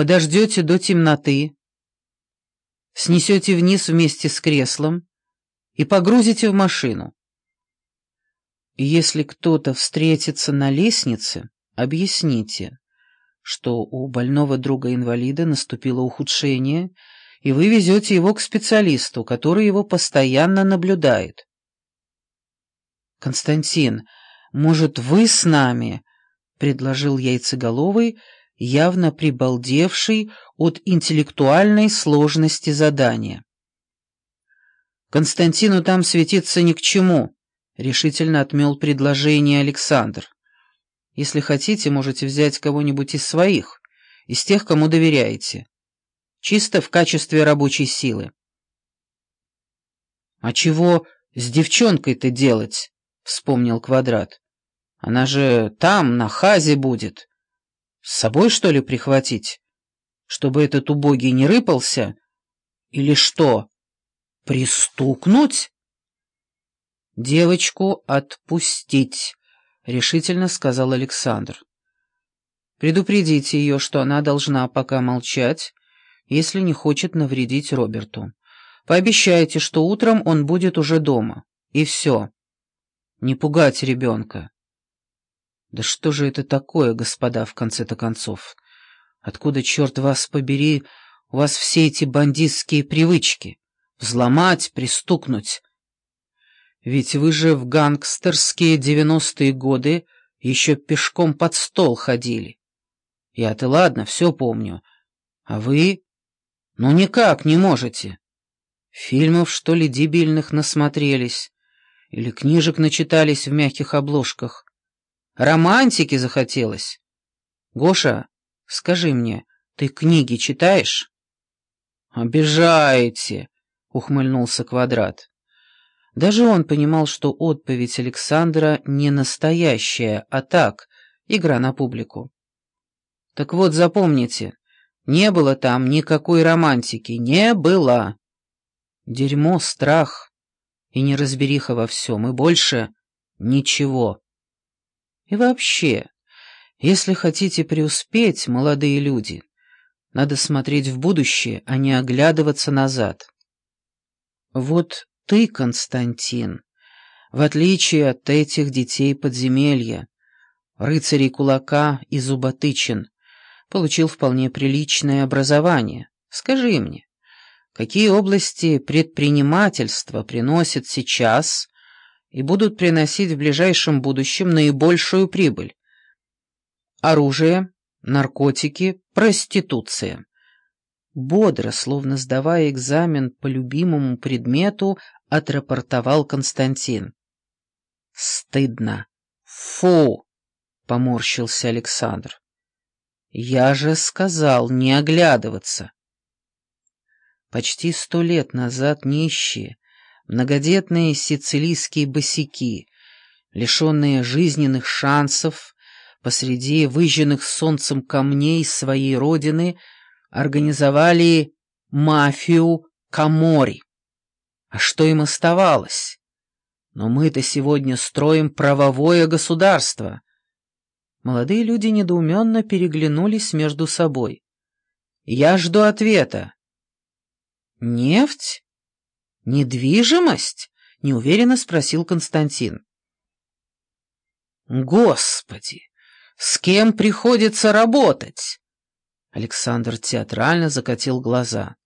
подождете до темноты, снесете вниз вместе с креслом и погрузите в машину. Если кто-то встретится на лестнице, объясните, что у больного друга-инвалида наступило ухудшение, и вы везете его к специалисту, который его постоянно наблюдает. «Константин, может, вы с нами?» — предложил яйцеголовый, явно прибалдевший от интеллектуальной сложности задания. «Константину там светиться ни к чему», — решительно отмел предложение Александр. «Если хотите, можете взять кого-нибудь из своих, из тех, кому доверяете. Чисто в качестве рабочей силы». «А чего с девчонкой-то делать?» — вспомнил Квадрат. «Она же там, на хазе будет. С собой, что ли, прихватить? Чтобы этот убогий не рыпался? Или что, пристукнуть?» «Девочку отпустить», — решительно сказал Александр. «Предупредите ее, что она должна пока молчать, если не хочет навредить Роберту. Пообещайте, что утром он будет уже дома. И все. Не пугать ребенка. Да что же это такое, господа, в конце-то концов? Откуда, черт вас побери, у вас все эти бандитские привычки? Взломать, пристукнуть? Ведь вы же в гангстерские девяностые годы еще пешком под стол ходили. Я-то ладно, все помню. А вы? Ну никак не можете. Фильмов, что ли, дебильных насмотрелись. Или книжек начитались в мягких обложках. Романтики захотелось. Гоша, скажи мне, ты книги читаешь? Обижаете, ухмыльнулся Квадрат. Даже он понимал, что отповедь Александра не настоящая, а так, игра на публику. Так вот, запомните, не было там никакой романтики, не было. Дерьмо, страх, и неразбериха во всем, и больше ничего. И вообще, если хотите преуспеть, молодые люди, надо смотреть в будущее, а не оглядываться назад. Вот ты, Константин, в отличие от этих детей подземелья, рыцарей кулака и зуботычин, получил вполне приличное образование. Скажи мне, какие области предпринимательства приносят сейчас и будут приносить в ближайшем будущем наибольшую прибыль. Оружие, наркотики, проституция. Бодро, словно сдавая экзамен по любимому предмету, отрапортовал Константин. «Стыдно! Фу!» — поморщился Александр. «Я же сказал не оглядываться!» Почти сто лет назад нищие, многодетные сицилийские босяки, лишенные жизненных шансов, посреди выжженных солнцем камней своей родины, организовали мафию Камори. А что им оставалось? Но мы-то сегодня строим правовое государство. Молодые люди недоуменно переглянулись между собой. Я жду ответа. «Нефть? Недвижимость?» — неуверенно спросил Константин. «Господи, с кем приходится работать?» Александр театрально закатил глаза.